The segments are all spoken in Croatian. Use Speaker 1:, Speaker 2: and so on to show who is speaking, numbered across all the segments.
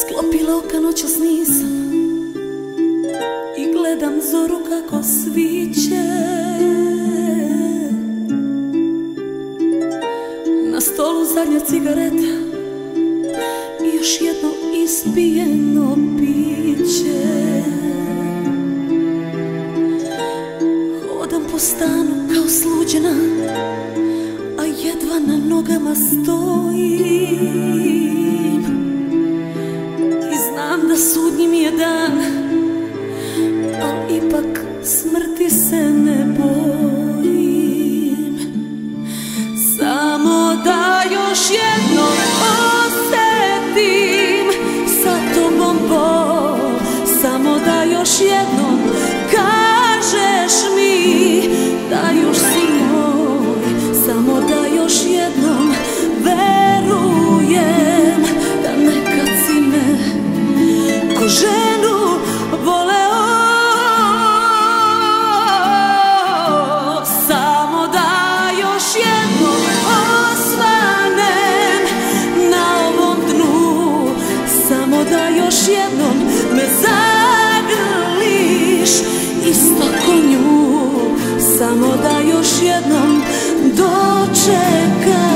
Speaker 1: Sklopila oka noćas nisam I gledam zoru kako sviće. Na stolu zadnja cigareta. I još jedno ispijeno piće. Hodam po stanu kao sluđena A jedva na nogama stojim Znam da sudnji mi je dan Al još jednom me zagrliš. Isto ko nju Samo da još jednom dočekam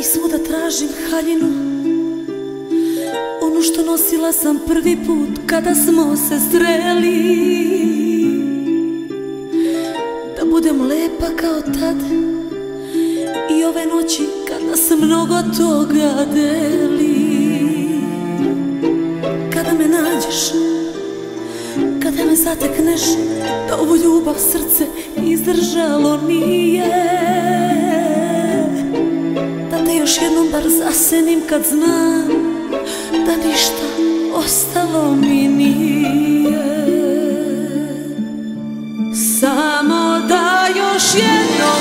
Speaker 1: I svuda tražim haljinu. Onu što nosila sam prvi put kada smo se sreli. Da budem lepa kao tad. I ove noći kad nas mnogo toga deli. Kada me nađeš Kada me zatekneš Da ovu ljubav srce izdržalo nije bar zasenim kad znam Da ništa ostalo mi nije. Samo da još jednom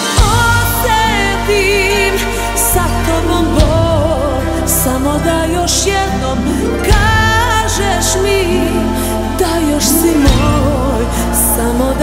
Speaker 1: osjetim Sa tobom bol Samo da još jednom kažeš mi Da još si moj. Samo